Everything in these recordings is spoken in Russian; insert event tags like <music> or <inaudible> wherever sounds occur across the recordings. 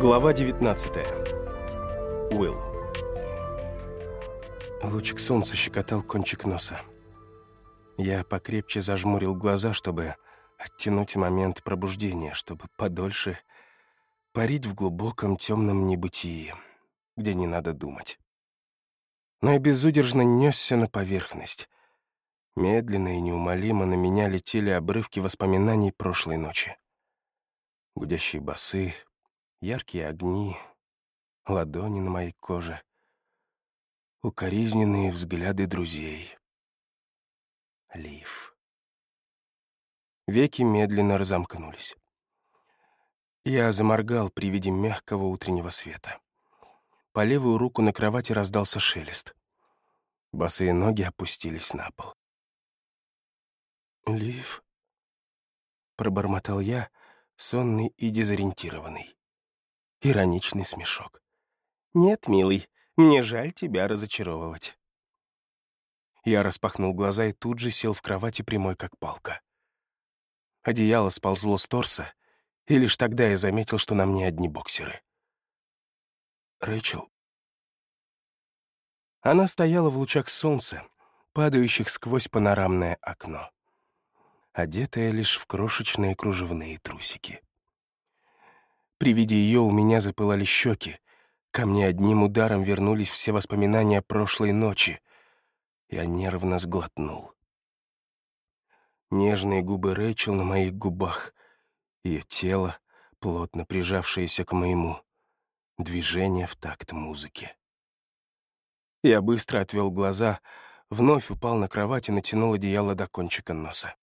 Глава 19. Уилл. Лучик солнца щекотал кончик носа. Я покрепче зажмурил глаза, чтобы оттянуть момент пробуждения, чтобы подольше парить в глубоком темном небытии, где не надо думать. Но я безудержно несся на поверхность. Медленно и неумолимо на меня летели обрывки воспоминаний прошлой ночи. Гудящие басы, яркие огни, ладони на моей коже, укоризненные взгляды друзей. Лив. Веки медленно разомкнулись. Я заморгал при виде мягкого утреннего света. По левую руку на кровати раздался шелест. Босые ноги опустились на пол. «Лив», — пробормотал я, сонный и дезориентированный. Ироничный смешок. «Нет, милый, мне жаль тебя разочаровывать». Я распахнул глаза и тут же сел в кровати прямой как палка. Одеяло сползло с торса, и лишь тогда я заметил, что на мне одни боксеры. Рэйчел. Она стояла в лучах солнца, падающих сквозь панорамное окно, одетая лишь в крошечные кружевные трусики. При виде ее у меня запылали щеки. Ко мне одним ударом вернулись все воспоминания прошлой ночи. Я нервно сглотнул. Нежные губы Рэйчел на моих губах, ее тело, плотно прижавшееся к моему, движение в такт музыки. Я быстро отвел глаза, вновь упал на кровать и натянул одеяло до кончика носа.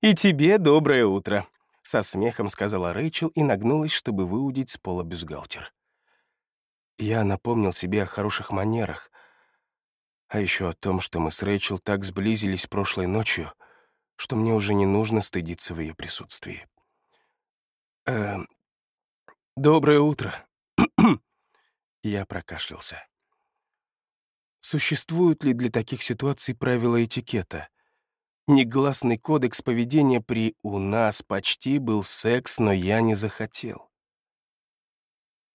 «И тебе доброе утро», — со смехом сказала Рэйчел и нагнулась, чтобы выудить с пола бюстгальтер. Я напомнил себе о хороших манерах, а еще о том, что мы с Рэйчел так сблизились прошлой ночью, что мне уже не нужно стыдиться в ее присутствии. «Э, «Доброе утро». <clears throat> Я прокашлялся. Существуют ли для таких ситуаций правила этикета? Негласный кодекс поведения при «у нас почти был секс, но я не захотел».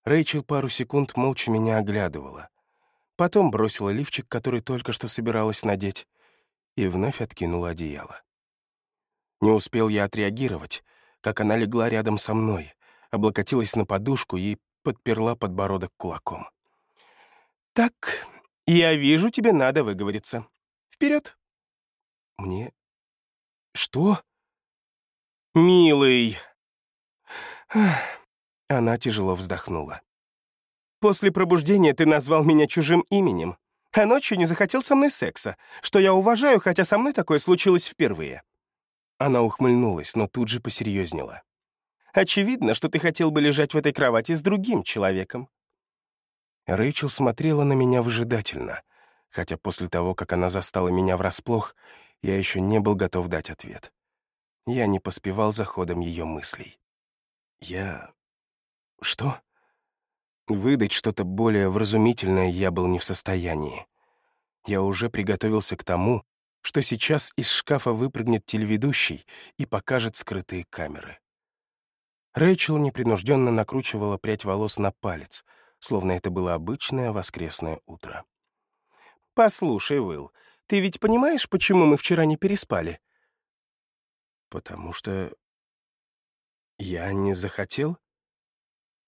Рэйчел пару секунд молча меня оглядывала. Потом бросила лифчик, который только что собиралась надеть, и вновь откинула одеяло. Не успел я отреагировать, как она легла рядом со мной, облокотилась на подушку и подперла подбородок кулаком. «Так, я вижу, тебе надо выговориться. Вперед!» Мне «Что?» «Милый!» Она тяжело вздохнула. «После пробуждения ты назвал меня чужим именем, а ночью не захотел со мной секса, что я уважаю, хотя со мной такое случилось впервые». Она ухмыльнулась, но тут же посерьезнела. «Очевидно, что ты хотел бы лежать в этой кровати с другим человеком». Рэйчел смотрела на меня выжидательно, хотя после того, как она застала меня врасплох, я еще не был готов дать ответ. Я не поспевал за ходом ее мыслей. Я... Что? Выдать что-то более вразумительное я был не в состоянии. Я уже приготовился к тому, что сейчас из шкафа выпрыгнет телеведущий и покажет скрытые камеры. Рэйчел непринужденно накручивала прядь волос на палец, словно это было обычное воскресное утро. «Послушай, Уилл, ты ведь понимаешь, почему мы вчера не переспали?» «Потому что я не захотел?»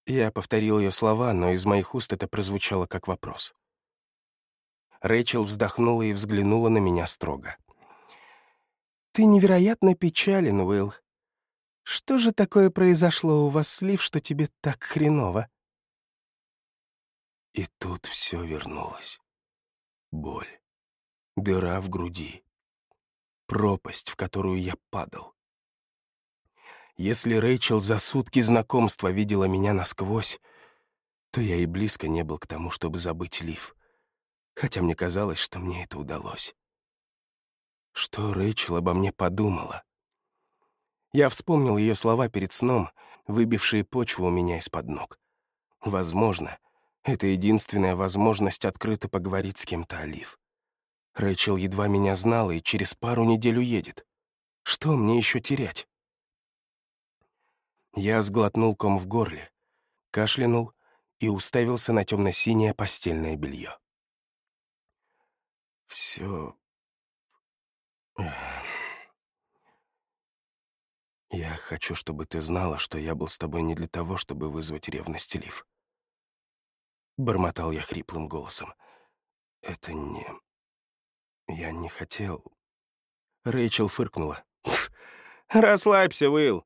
Я повторил ее слова, но из моих уст это прозвучало как вопрос. Рэйчел вздохнула и взглянула на меня строго. «Ты невероятно печален, Уилл. Что же такое произошло у вас с Лив, что тебе так хреново?» И тут все вернулось. Боль дыра в груди, пропасть, в которую я падал. Если Рэйчел за сутки знакомства видела меня насквозь, то я и близко не был к тому, чтобы забыть Лив, хотя мне казалось, что мне это удалось. Что Рэйчел обо мне подумала? Я вспомнил ее слова перед сном, выбившие почву у меня из-под ног. Возможно, это единственная возможность открыто поговорить с кем-то о Лив. Рэйчел едва меня знала и через пару недель уедет. Что мне еще терять? Я сглотнул ком в горле, кашлянул и уставился на темно-синее постельное белье. Все... Я хочу, чтобы ты знала, что я был с тобой не для того, чтобы вызвать ревность, Лив. Бормотал я хриплым голосом. Это не... Я не хотел... Рэйчел фыркнула. «Расслабься, Уилл.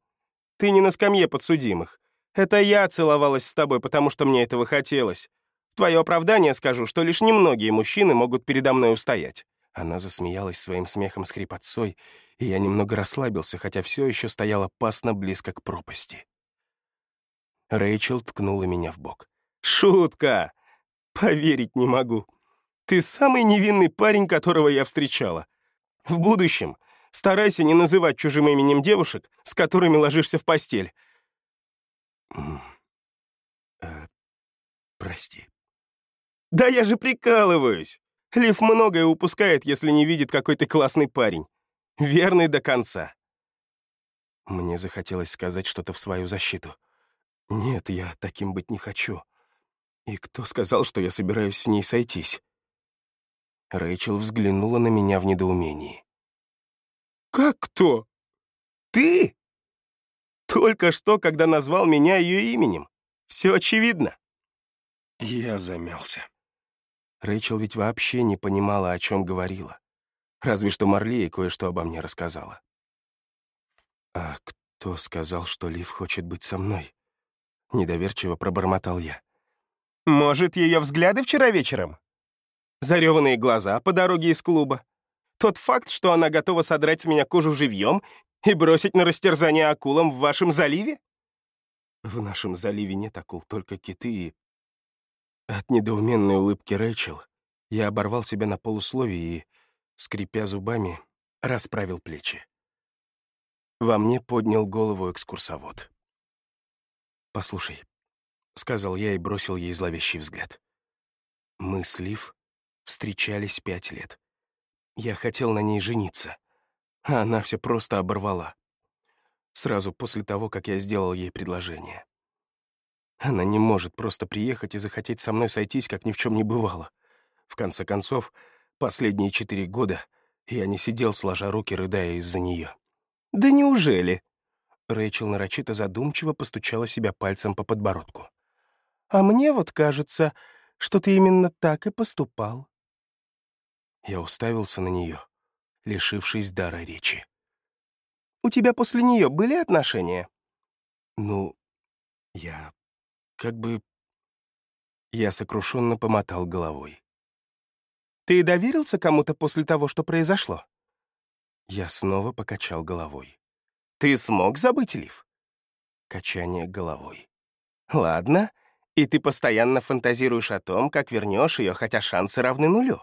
Ты не на скамье подсудимых. Это я целовалась с тобой, потому что мне этого хотелось. В твое оправдание скажу, что лишь немногие мужчины могут передо мной устоять». Она засмеялась своим смехом с хрипотцой, и я немного расслабился, хотя все еще стоял опасно близко к пропасти. Рэйчел ткнула меня в бок. «Шутка! Поверить не могу. Ты самый невинный парень, которого я встречала. В будущем старайся не называть чужим именем девушек, с которыми ложишься в постель. Э, прости. Да я же прикалываюсь. Лив многое упускает, если не видит, какой ты классный парень. Верный до конца. Мне захотелось сказать что-то в свою защиту. Нет, я таким быть не хочу. И кто сказал, что я собираюсь с ней сойтись? Рэйчел взглянула на меня в недоумении. «Как кто? Ты?» Только что, когда назвал меня ее именем. Все очевидно. Я замялся. Рэйчел ведь вообще не понимала, о чем говорила. Разве что Марлей кое-что обо мне рассказала. «А кто сказал, что Лив хочет быть со мной?» Недоверчиво пробормотал я. «Может, ее взгляды вчера вечером? Зареванные глаза по дороге из клуба? Тот факт, что она готова содрать с меня кожу живьем и бросить на растерзание акулам в вашем заливе? В нашем заливе нет акул, только киты и... От недоуменной улыбки Рэйчел я оборвал себя на полусловие и, скрипя зубами, расправил плечи. Во мне поднял голову экскурсовод. «Послушай», — сказал я и бросил ей зловещий взгляд. «Мы с Лив встречались пять лет. Я хотел на ней жениться а она все просто оборвала. Сразу после того, как я сделал ей предложение. Она не может просто приехать и захотеть со мной сойтись, как ни в чем не бывало. В конце концов, последние четыре года я не сидел, сложа руки, рыдая из-за нее. «Да неужели?» Рэйчел нарочито задумчиво постучала себя пальцем по подбородку. «А мне вот кажется, что ты именно так и поступал». Я уставился на нее, лишившись дара речи. «У тебя после нее были отношения?» «Ну, я... как бы...» Я сокрушенно помотал головой. «Ты доверился кому-то после того, что произошло?» Я снова покачал головой. «Ты смог забыть, Лив?» Качание головой. «Ладно, и ты постоянно фантазируешь о том, как вернешь ее, хотя шансы равны нулю.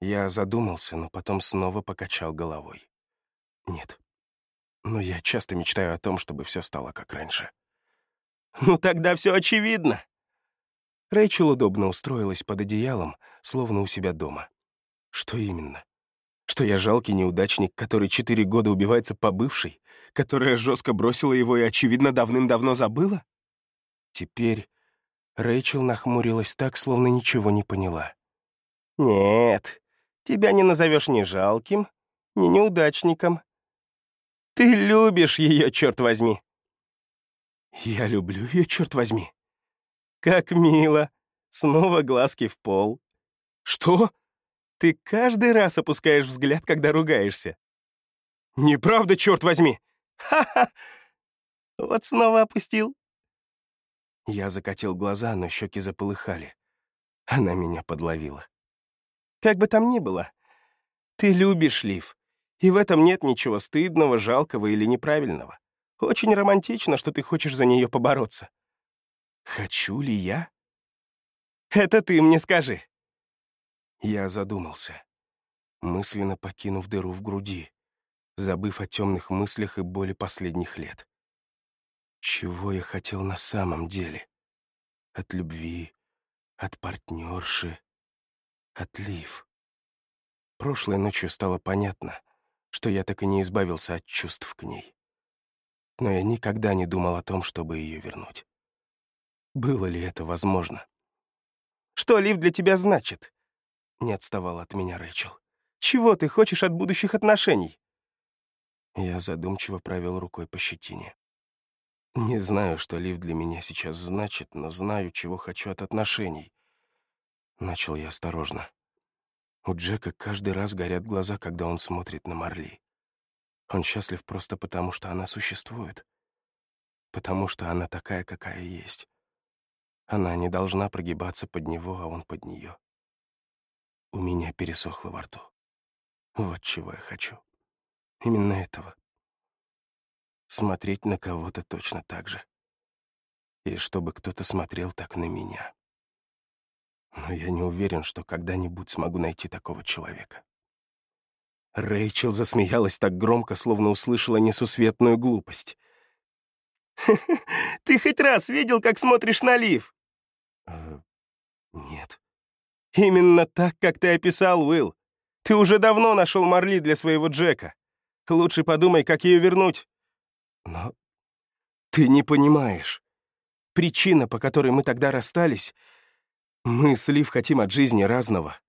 Я задумался, но потом снова покачал головой. Нет. Но я часто мечтаю о том, чтобы все стало как раньше. Ну тогда все очевидно. Рэйчел удобно устроилась под одеялом, словно у себя дома. Что именно? Что я жалкий неудачник, который четыре года убивается по бывшей, которая жестко бросила его и, очевидно, давным-давно забыла? Теперь Рэйчел нахмурилась так, словно ничего не поняла. «Нет, Тебя не назовешь ни жалким, ни неудачником. Ты любишь ее, черт возьми. Я люблю ее, черт возьми. Как мило. Снова глазки в пол. Что? Ты каждый раз опускаешь взгляд, когда ругаешься. Неправда, черт возьми. Ха-ха. Вот снова опустил. Я закатил глаза, но щеки заполыхали. Она меня подловила. Как бы там ни было, ты любишь Лив, и в этом нет ничего стыдного, жалкого или неправильного. Очень романтично, что ты хочешь за нее побороться. Хочу ли я? Это ты мне скажи. Я задумался, мысленно покинув дыру в груди, забыв о темных мыслях и боли последних лет. Чего я хотел на самом деле? От любви, от партнерши, Отлив. Прошлой ночью стало понятно, что я так и не избавился от чувств к ней. но я никогда не думал о том, чтобы ее вернуть. Было ли это возможно? «Что Лив для тебя значит?» Не отставал от меня Рэйчел. «Чего ты хочешь от будущих отношений?» Я задумчиво провел рукой по щетине. Не знаю, что Лив для меня сейчас значит, но знаю, чего хочу от отношений. Начал я осторожно. У Джека каждый раз горят глаза, когда он смотрит на Марли. Он счастлив просто потому, что она существует. Потому что она такая, какая есть. Она не должна прогибаться под него, а он под нее. У меня пересохло во рту. Вот чего я хочу. Именно этого. Смотреть на кого-то точно так же. И чтобы кто-то смотрел так на меня. Но я не уверен, что когда-нибудь смогу найти такого человека. Рэйчел засмеялась так громко, словно услышала несусветную глупость. <laughs> «Ты хоть раз видел, как смотришь на Лив?» э, «Нет». «Именно так, как ты описал, Уилл. Ты уже давно нашел Марли для своего Джека. Лучше подумай, как ее вернуть». «Но ты не понимаешь. Причина, по которой мы тогда расстались, мы с Лив хотим от жизни разного.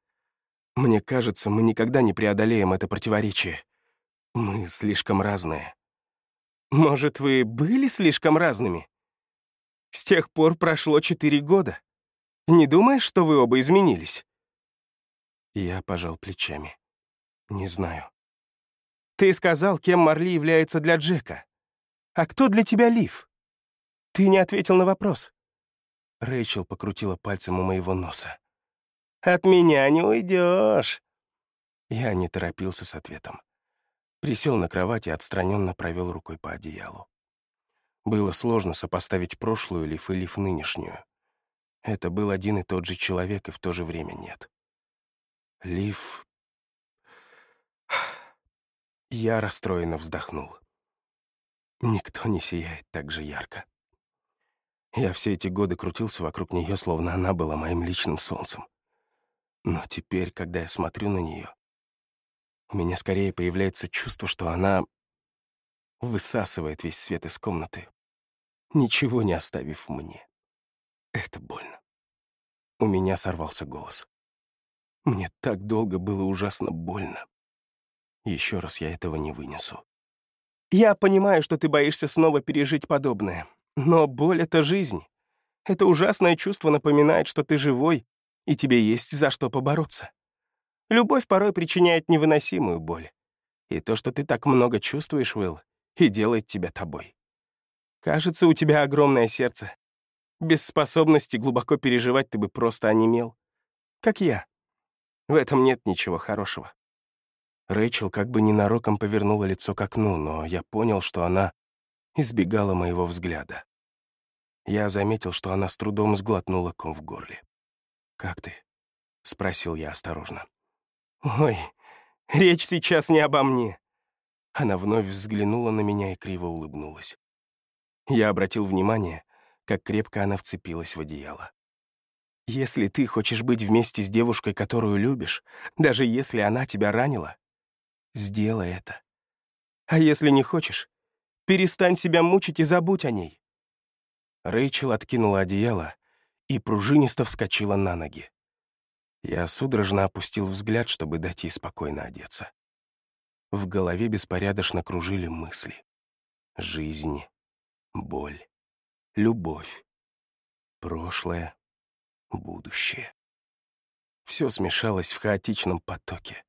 Мне кажется, мы никогда не преодолеем это противоречие. Мы слишком разные. Может, вы были слишком разными? С тех пор прошло четыре года. Не думаешь, что вы оба изменились?» Я пожал плечами. «Не знаю». «Ты сказал, кем Марли является для Джека. А кто для тебя Лив? Ты не ответил на вопрос». Рэйчел покрутила пальцем у моего носа. «От меня не уйдешь». Я не торопился с ответом. Присел на кровать и отстраненно провел рукой по одеялу. Было сложно сопоставить прошлую Лив и Лив нынешнюю. Это был один и тот же человек, и в то же время нет. Лив... Я расстроенно вздохнул. Никто не сияет так же ярко. Я все эти годы крутился вокруг нее, словно она была моим личным солнцем. Но теперь, когда я смотрю на нее, у меня скорее появляется чувство, что она высасывает весь свет из комнаты, ничего не оставив мне. Это больно. У меня сорвался голос. Мне так долго было ужасно больно. Еще раз я этого не вынесу. Я понимаю, что ты боишься снова пережить подобное, но боль — это жизнь. Это ужасное чувство напоминает, что ты живой, и тебе есть за что побороться. Любовь порой причиняет невыносимую боль. И то, что ты так много чувствуешь, Уилл, и делает тебя тобой. Кажется, у тебя огромное сердце, без способности глубоко переживать ты бы просто онемел. Как я. В этом нет ничего хорошего. Рэйчел как бы ненароком повернула лицо к окну, но я понял, что она избегала моего взгляда. Я заметил, что она с трудом сглотнула ком в горле. «Как ты?» — спросил я осторожно. «Ой, речь сейчас не обо мне». Она вновь взглянула на меня и криво улыбнулась. Я обратил внимание, как крепко она вцепилась в одеяло. Если ты хочешь быть вместе с девушкой, которую любишь, даже если она тебя ранила, сделай это. А если не хочешь, перестань себя мучить и забудь о ней. Рэйчел откинула одеяло и пружинисто вскочила на ноги. Я судорожно опустил взгляд, чтобы дать ей спокойно одеться. В голове беспорядочно кружили мысли. Жизнь, боль, любовь, прошлое, будущее. Все смешалось в хаотичном потоке,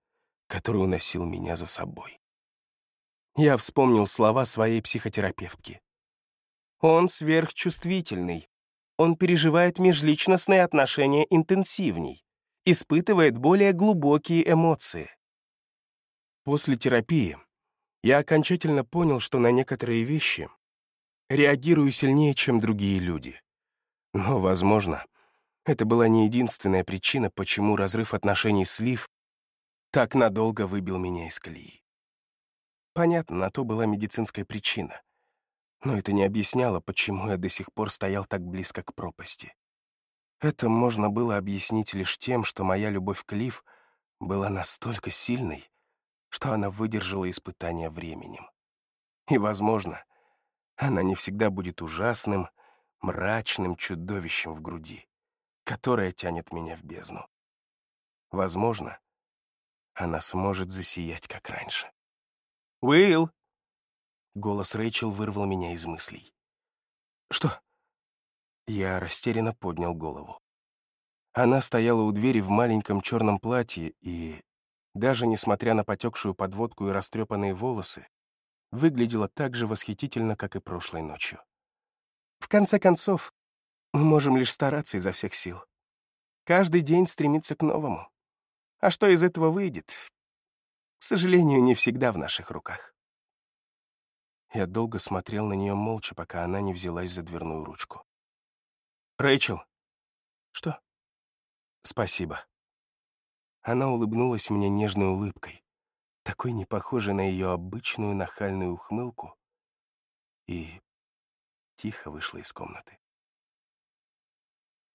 который уносил меня за собой. Я вспомнил слова своей психотерапевтки. Он сверхчувствительный. Он переживает межличностные отношения интенсивней, испытывает более глубокие эмоции. После терапии я окончательно понял, что на некоторые вещи реагирую сильнее, чем другие люди. Но, возможно, это была не единственная причина, почему разрыв отношений с Лив так надолго выбил меня из колеи. Понятно, на то была медицинская причина. Но это не объясняло, почему я до сих пор стоял так близко к пропасти. Это можно было объяснить лишь тем, что моя любовь к Лив была настолько сильной, что она выдержала испытания временем. И, возможно, она не всегда будет ужасным, мрачным чудовищем в груди, которое тянет меня в бездну. Возможно, она сможет засиять, как раньше. «Уилл!» Голос Рэйчел вырвал меня из мыслей. «Что?» Я растерянно поднял голову. Она стояла у двери в маленьком черном платье и, даже несмотря на потекшую подводку и растрепанные волосы, выглядела так же восхитительно, как и прошлой ночью. В конце концов, мы можем лишь стараться изо всех сил. Каждый день стремиться к новому. А что из этого выйдет, к сожалению, не всегда в наших руках. Я долго смотрел на нее молча, пока она не взялась за дверную ручку. «Рэйчел!» «Что?» «Спасибо». Она улыбнулась мне нежной улыбкой, такой не похожей на ее обычную нахальную ухмылку, и тихо вышла из комнаты.